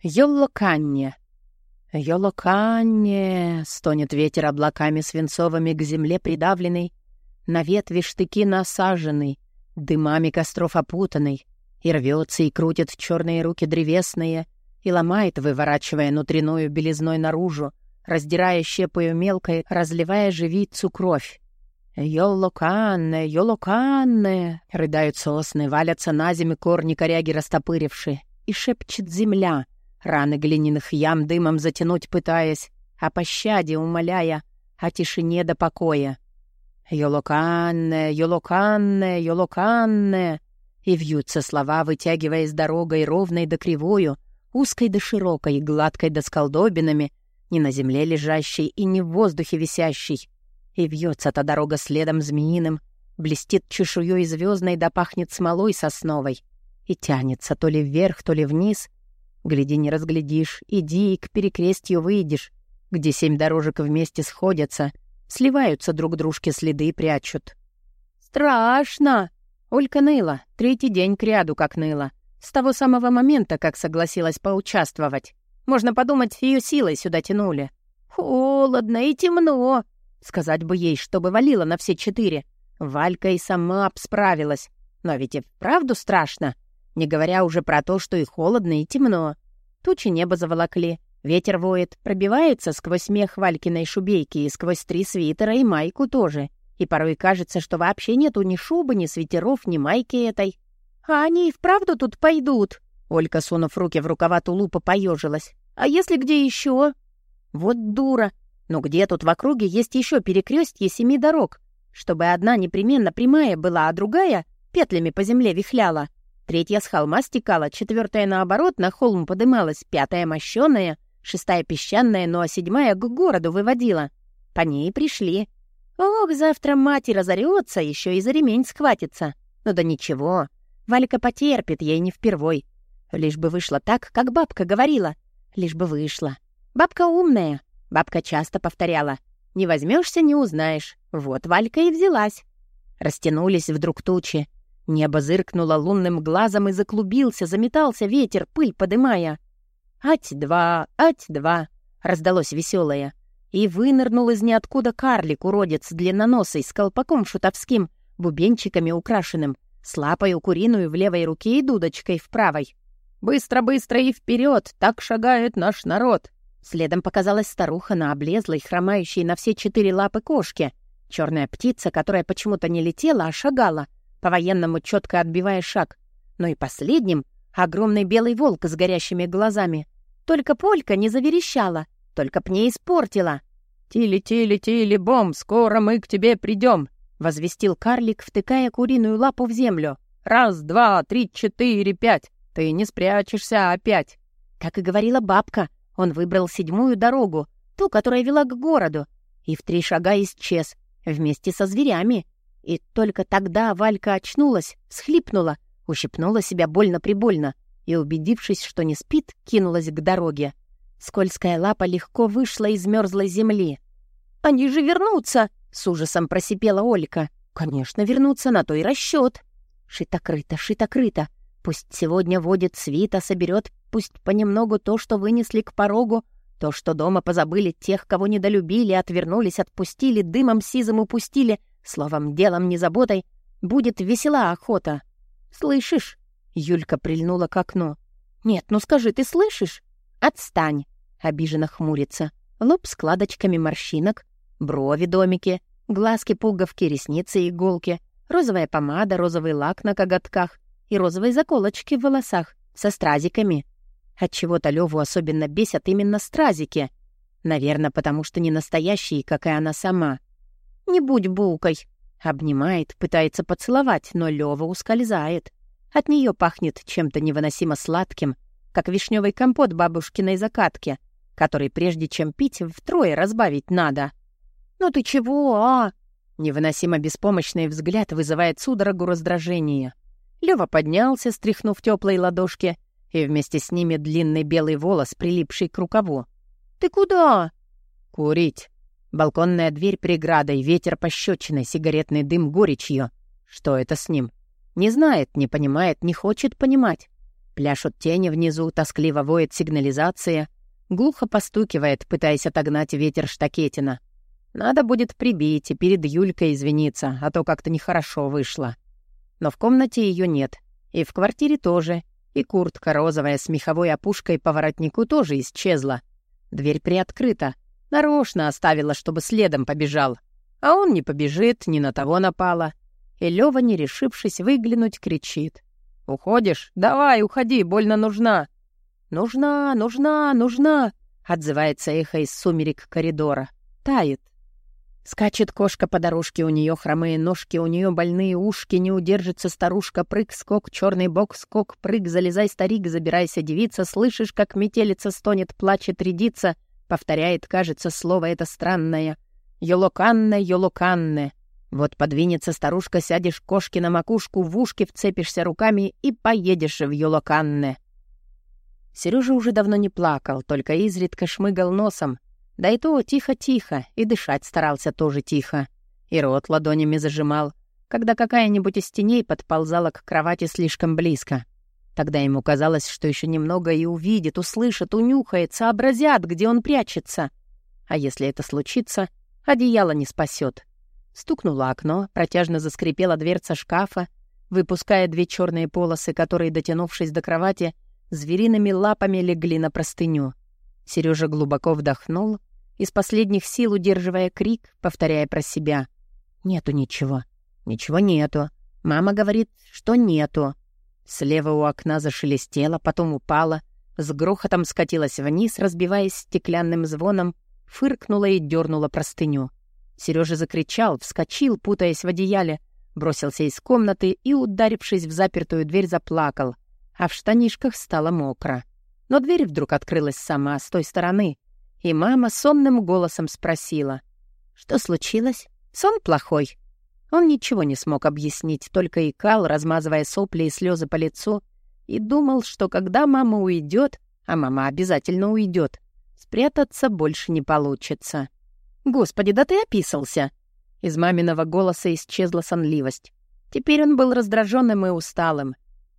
Йолоканне. Йолоканне, стонет ветер облаками свинцовыми к земле придавленный, на ветви штыки насаженный, дымами костров опутанный, и рвется и крутит черные руки древесные, и ломает, выворачивая внутреннюю белизной наружу, раздирая щепою мелкой, разливая живицу кровь. «Йолоканне, йолоканне!» — рыдают сосны, валятся на землю корни коряги растопырившие, и шепчет земля — Раны глиняных ям дымом затянуть пытаясь, о пощаде умоляя, о тишине до покоя. «Йолоканне, йолоканне, йолоканне!» И вьются слова, вытягиваясь дорогой ровной да кривою, узкой да широкой, гладкой да сколдобинами, не на земле лежащей и не в воздухе висящей. И вьется та дорога следом змеиным, блестит чешуей звездной да пахнет смолой сосновой, и тянется то ли вверх, то ли вниз, Гляди, не разглядишь, иди и к перекрестью выйдешь, где семь дорожек вместе сходятся, сливаются друг дружке следы и прячут. «Страшно!» Олька ныла, третий день кряду как ныла. С того самого момента, как согласилась поучаствовать. Можно подумать, ее силой сюда тянули. «Холодно и темно!» Сказать бы ей, чтобы валила на все четыре. Валька и сама б справилась. Но ведь и вправду страшно. Не говоря уже про то, что и холодно, и темно. Тучи небо заволокли, ветер воет, пробивается сквозь смех Валькиной шубейки и сквозь три свитера и майку тоже. И порой кажется, что вообще нету ни шубы, ни свитеров, ни майки этой. «А они и вправду тут пойдут?» Олька, сунув руки в рукава тулупа, поежилась. «А если где еще?» «Вот дура! Но где тут в округе есть еще перекрестье семи дорог? Чтобы одна непременно прямая была, а другая петлями по земле вихляла. Третья с холма стекала, четвертая, наоборот, на холм подымалась, пятая мощеная, шестая песчаная, ну а седьмая к городу выводила. По ней пришли. Ох, завтра мать и разорется, еще и за ремень схватится. Ну да ничего, Валька потерпит, ей не впервой. Лишь бы вышло так, как бабка говорила. Лишь бы вышло. Бабка умная. Бабка часто повторяла. Не возьмешься, не узнаешь. Вот Валька и взялась. Растянулись вдруг тучи. Небо зыркнуло лунным глазом и заклубился, заметался ветер, пыль подымая. «Ать-два, ать-два!» — раздалось веселое. И вынырнул из ниоткуда карлик-уродец длинноносый с колпаком шутовским, бубенчиками украшенным, с лапой куриную в левой руке и дудочкой в правой. «Быстро-быстро и вперед! Так шагает наш народ!» Следом показалась старуха на облезлой, хромающей на все четыре лапы кошке. Черная птица, которая почему-то не летела, а шагала — по-военному четко отбивая шаг. Но и последним — огромный белый волк с горящими глазами. Только Полька не заверещала, только б не испортила. «Тили-тили-тили-бом, скоро мы к тебе придем», — возвестил карлик, втыкая куриную лапу в землю. «Раз, два, три, четыре, пять. Ты не спрячешься опять». Как и говорила бабка, он выбрал седьмую дорогу, ту, которая вела к городу, и в три шага исчез, вместе со зверями, и только тогда Валька очнулась, всхлипнула, ущипнула себя больно-прибольно и, убедившись, что не спит, кинулась к дороге. Скользкая лапа легко вышла из мерзлой земли. «Они же вернутся!» — с ужасом просипела Олька. «Конечно, вернутся, на то и расчет. Шито-крыто, шито-крыто. Пусть сегодня водит свита, соберет, пусть понемногу то, что вынесли к порогу, то, что дома позабыли тех, кого недолюбили, отвернулись, отпустили, дымом сизым упустили, Словом, делом, не заботой, будет весела охота. Слышишь? Юлька прильнула к окну. Нет, ну скажи, ты слышишь? Отстань. Обиженно хмурится. Лоб складочками морщинок, брови домики, глазки-пуговки, ресницы иголки, розовая помада, розовый лак на коготках и розовые заколочки в волосах со стразиками. Отчего-то Леву особенно бесят именно стразики. Наверное, потому что не настоящие, как и она сама. «Не будь булкой!» Обнимает, пытается поцеловать, но Лёва ускользает. От нее пахнет чем-то невыносимо сладким, как вишневый компот бабушкиной закатки, который прежде чем пить, втрое разбавить надо. «Ну ты чего, а?» Невыносимо беспомощный взгляд вызывает судорогу раздражения. Лёва поднялся, стряхнув теплые ладошки, и вместе с ними длинный белый волос, прилипший к рукаву. «Ты куда?» «Курить». Балконная дверь преградой, ветер пощечиной, сигаретный дым горечью. Что это с ним? Не знает, не понимает, не хочет понимать. Пляшут тени внизу, тоскливо воет сигнализация. Глухо постукивает, пытаясь отогнать ветер штакетина. Надо будет прибить и перед Юлькой извиниться, а то как-то нехорошо вышло. Но в комнате ее нет. И в квартире тоже. И куртка розовая с меховой опушкой по воротнику тоже исчезла. Дверь приоткрыта. Нарочно оставила, чтобы следом побежал. А он не побежит, ни на того напала. И Лёва, не решившись выглянуть, кричит. «Уходишь? Давай, уходи, больно нужна!» «Нужна, нужна, нужна!» — отзывается эхо из сумерек коридора. Тает. Скачет кошка по дорожке, у нее хромые ножки, у нее больные ушки, не удержится старушка, прыг, скок, черный бок, скок, прыг, залезай, старик, забирайся, девица, слышишь, как метелица стонет, плачет, рядится, повторяет, кажется, слово это странное. Йолоканне, йолоканне. Вот подвинется старушка, сядешь кошки на макушку, в ушки вцепишься руками и поедешь в Йолоканне. Сережа уже давно не плакал, только изредка шмыгал носом, да и то тихо-тихо, и дышать старался тоже тихо. И рот ладонями зажимал, когда какая-нибудь из теней подползала к кровати слишком близко. Тогда ему казалось, что еще немного и увидит, услышит, унюхает, сообразят, где он прячется. А если это случится, одеяло не спасет. Стукнуло окно, протяжно заскрипела дверца шкафа, выпуская две черные полосы, которые, дотянувшись до кровати, звериными лапами легли на простыню. Сережа глубоко вдохнул из последних сил удерживая крик, повторяя про себя. «Нету ничего. Ничего нету. Мама говорит, что нету». Слева у окна зашелестело, потом упала, с грохотом скатилась вниз, разбиваясь стеклянным звоном, фыркнула и дернула простыню. Сережа закричал, вскочил, путаясь в одеяле, бросился из комнаты и, ударившись в запертую дверь, заплакал, а в штанишках стало мокро. Но дверь вдруг открылась сама, с той стороны, и мама сонным голосом спросила. «Что случилось? Сон плохой?» Он ничего не смог объяснить, только икал, размазывая сопли и слезы по лицу, и думал, что когда мама уйдет, а мама обязательно уйдет, спрятаться больше не получится. «Господи, да ты описался!» Из маминого голоса исчезла сонливость. Теперь он был раздраженным и усталым.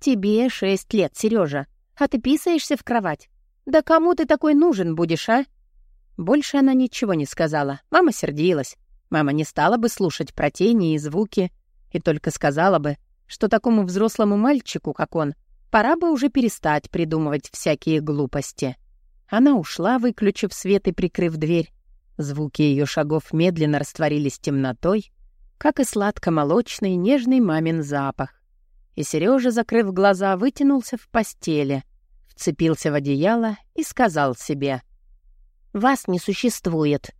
«Тебе шесть лет, Сережа, а ты писаешься в кровать. Да кому ты такой нужен будешь, а?» Больше она ничего не сказала. Мама сердилась. Мама не стала бы слушать про тени и звуки, и только сказала бы, что такому взрослому мальчику, как он, пора бы уже перестать придумывать всякие глупости. Она ушла, выключив свет и прикрыв дверь. Звуки ее шагов медленно растворились темнотой, как и сладко-молочный нежный мамин запах. И Сережа, закрыв глаза, вытянулся в постели, вцепился в одеяло и сказал себе — вас не существует».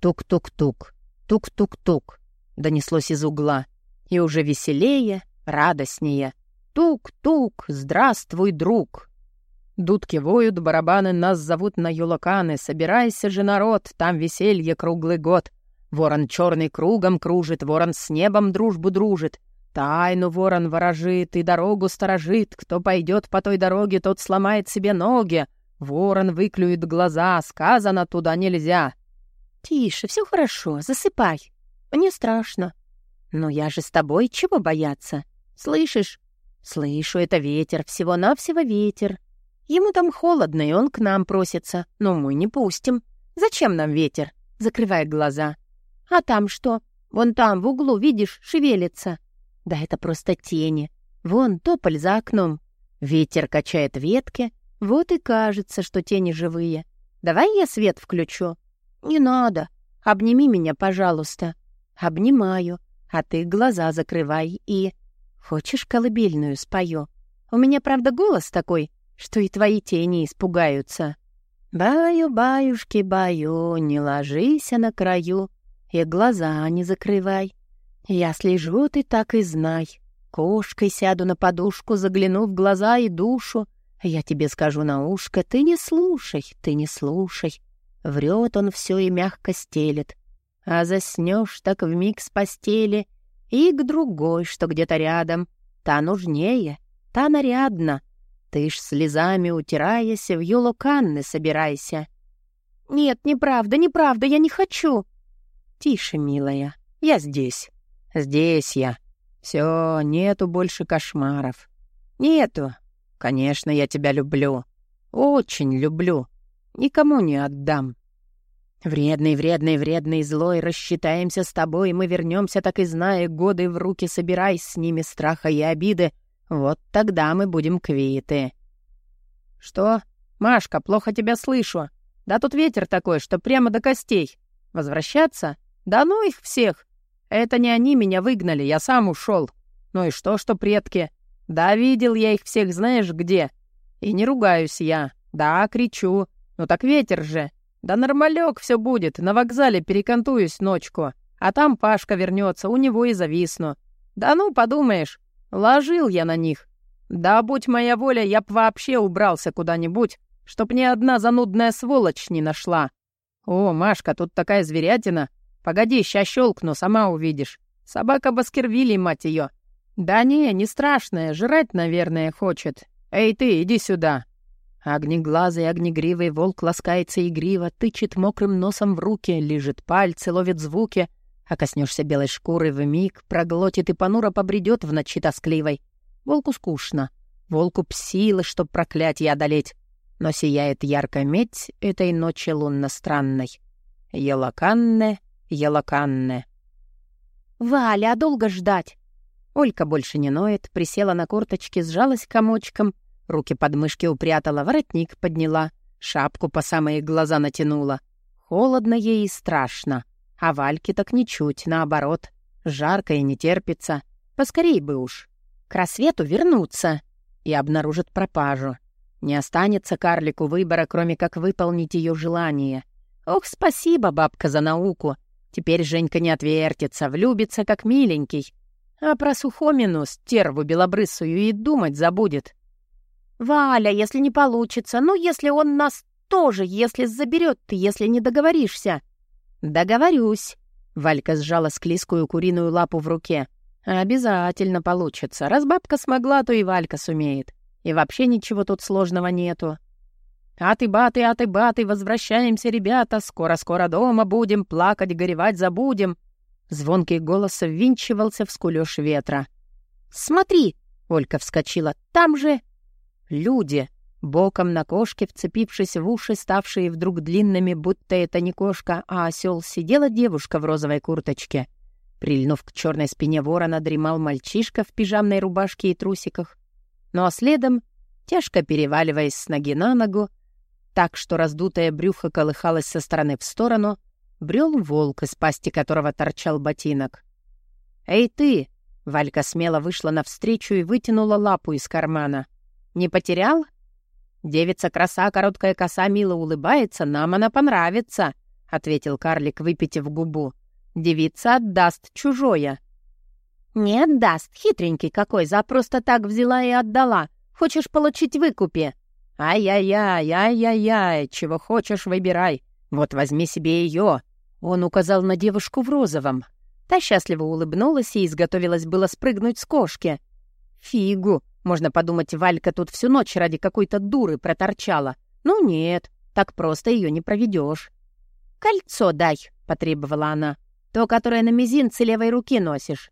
Тук-тук-тук, тук-тук-тук, донеслось из угла. И уже веселее, радостнее. Тук-тук, здравствуй, друг. Дудки воют, барабаны нас зовут на юлаканы. Собирайся же, народ, там веселье круглый год. Ворон черный кругом кружит, ворон с небом дружбу дружит. Тайну ворон ворожит и дорогу сторожит. Кто пойдет по той дороге, тот сломает себе ноги. Ворон выклюет глаза, сказано туда нельзя. Тише, все хорошо, засыпай. Мне страшно. Но я же с тобой, чего бояться? Слышишь? Слышу, это ветер, всего-навсего ветер. Ему там холодно, и он к нам просится, но мы не пустим. Зачем нам ветер? Закрывай глаза. А там что? Вон там, в углу, видишь, шевелится. Да это просто тени. Вон тополь за окном. Ветер качает ветки, вот и кажется, что тени живые. Давай я свет включу. Не надо. Обними меня, пожалуйста. Обнимаю. А ты глаза закрывай и... Хочешь колыбельную спою? У меня, правда, голос такой, что и твои тени испугаются. Баю-баюшки, баю, не ложись на краю, и глаза не закрывай. Я слежу, ты так и знай. Кошкой сяду на подушку, загляну в глаза и душу, я тебе скажу на ушко, ты не слушай, ты не слушай. Врет он все и мягко стелет. А заснешь так вмиг с постели и к другой, что где-то рядом. Та нужнее, та нарядна. Ты ж слезами утираясь, в юлоканны собирайся. Нет, неправда, неправда, я не хочу. Тише, милая, я здесь. Здесь я. Все, нету больше кошмаров. Нету, Конечно, я тебя люблю. Очень люблю. Никому не отдам. Вредный, вредный, вредный, злой, рассчитаемся с тобой, мы вернемся, так и зная, годы в руки собирай, с ними страха и обиды. Вот тогда мы будем квиты. Что? Машка, плохо тебя слышу. Да тут ветер такой, что прямо до костей. Возвращаться? Да ну их всех. Это не они меня выгнали, я сам ушел. Ну и что, что предки? Да, видел я их всех знаешь где. И не ругаюсь я. Да, кричу. Ну так ветер же. Да нормалек все будет, на вокзале перекантуюсь ночку. А там Пашка вернется, у него и зависну. Да ну, подумаешь, ложил я на них. Да будь моя воля, я б вообще убрался куда-нибудь, чтоб ни одна занудная сволочь не нашла. О, Машка, тут такая зверятина. Погоди, ща щелкну, сама увидишь. Собака Баскервилей, мать ее. Да не, не страшная, жрать, наверное, хочет. Эй ты, иди сюда. Огнеглазый, огнегривый волк ласкается игриво, тычет мокрым носом в руки, лежит пальцы, ловит звуки, а коснешься белой шкуры в миг, проглотит и понуро побредет в ночи тоскливой. Волку скучно, волку псилы, чтоб проклятие одолеть но сияет ярко медь этой ночи лунно-странной. Елаканне, елаканне. «Валя, а долго ждать?» Олька больше не ноет, присела на корточки, сжалась комочком, руки под мышки упрятала, воротник подняла, шапку по самые глаза натянула. Холодно ей и страшно, а Вальке так ничуть, наоборот. Жарко и не терпится. Поскорей бы уж. К рассвету вернуться и обнаружат пропажу. Не останется карлику выбора, кроме как выполнить ее желание. Ох, спасибо, бабка, за науку. Теперь Женька не отвертится, влюбится, как миленький. А про Сухомину, стерву белобрысую, и думать забудет. «Валя, если не получится, ну, если он нас тоже, если заберет ты, если не договоришься». «Договорюсь». Валька сжала склизкую куриную лапу в руке. «Обязательно получится. Раз бабка смогла, то и Валька сумеет. И вообще ничего тут сложного нету. «Аты-баты, аты-баты, возвращаемся, ребята, скоро-скоро дома будем, плакать, горевать забудем». Звонкий голос ввинчивался в скулёж ветра. «Смотри!» — Олька вскочила. «Там же...» Люди, боком на кошке, вцепившись в уши, ставшие вдруг длинными, будто это не кошка, а осел, сидела девушка в розовой курточке. Прильнув к черной спине ворона, дремал мальчишка в пижамной рубашке и трусиках. Ну а следом, тяжко переваливаясь с ноги на ногу, так что раздутое брюхо колыхалось со стороны в сторону, брел волк, из пасти которого торчал ботинок. «Эй ты!» — Валька смело вышла навстречу и вытянула лапу из кармана. «Не потерял?» «Девица-краса, короткая коса, мило улыбается, нам она понравится», — ответил карлик, выпитив губу. «Девица отдаст чужое». «Не отдаст, хитренький какой, за просто так взяла и отдала. Хочешь получить выкупе?» «Ай-яй-яй, ай-яй-яй, чего хочешь, выбирай. Вот возьми себе ее. Он указал на девушку в розовом. Та счастливо улыбнулась и изготовилась было спрыгнуть с кошки. «Фигу! Можно подумать, Валька тут всю ночь ради какой-то дуры проторчала. Ну нет, так просто ее не проведешь. «Кольцо дай», — потребовала она. «То, которое на мизинце левой руки носишь.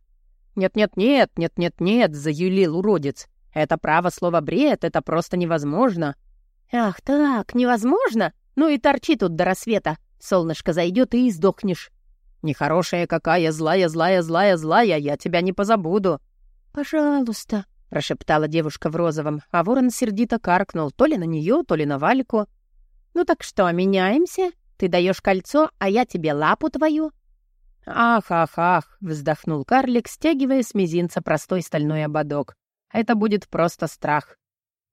«Нет-нет-нет, нет-нет-нет», — заюлил уродец. «Это право слово бред, это просто невозможно». «Ах так, невозможно? Ну и торчи тут до рассвета. Солнышко зайдет и издохнешь». «Нехорошая какая, злая, злая, злая, злая, я тебя не позабуду». «Пожалуйста», — прошептала девушка в розовом, а ворон сердито каркнул то ли на нее, то ли на Вальку. «Ну так что, меняемся? Ты даешь кольцо, а я тебе лапу твою?» «Ах, ах, ах!» — вздохнул карлик, стягивая с мизинца простой стальной ободок. «Это будет просто страх».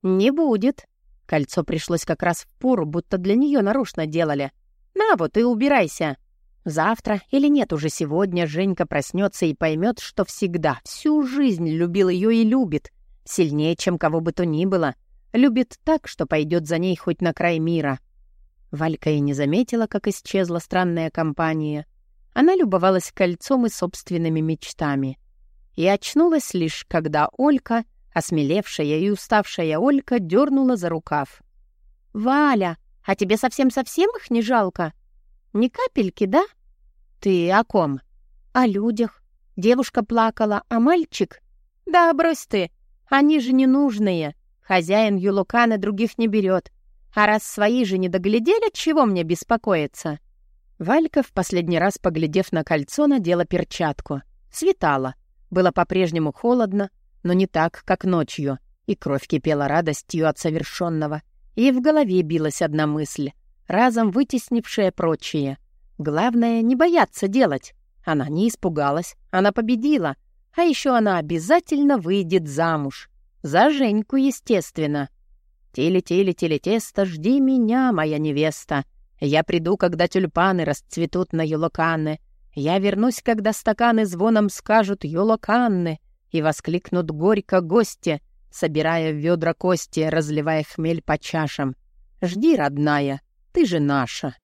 «Не будет». Кольцо пришлось как раз в пору, будто для нее нарочно делали. «На вот и убирайся». Завтра или нет уже сегодня Женька проснется и поймет, что всегда, всю жизнь любил ее и любит. Сильнее, чем кого бы то ни было. Любит так, что пойдет за ней хоть на край мира. Валька и не заметила, как исчезла странная компания — она любовалась кольцом и собственными мечтами. И очнулась лишь, когда Олька, осмелевшая и уставшая Олька, дернула за рукав. «Валя, а тебе совсем-совсем их не жалко? Ни капельки, да?» «Ты о ком?» «О людях. Девушка плакала, а мальчик...» «Да, брось ты, они же ненужные. Хозяин Юлуканы других не берет. А раз свои же не доглядели, чего мне беспокоиться?» Валька, в последний раз поглядев на кольцо, надела перчатку. Светало. Было по-прежнему холодно, но не так, как ночью. И кровь кипела радостью от совершенного. И в голове билась одна мысль, разом вытеснившая прочие. Главное, не бояться делать. Она не испугалась, она победила. А еще она обязательно выйдет замуж. За Женьку, естественно. «Теле-теле-теле-тесто, жди меня, моя невеста. Я приду, когда тюльпаны расцветут на Юлоканны. Я вернусь, когда стаканы звоном скажут «Юлоканны» и воскликнут горько гости, собирая в ведра кости, разливая хмель по чашам. Жди, родная, ты же наша.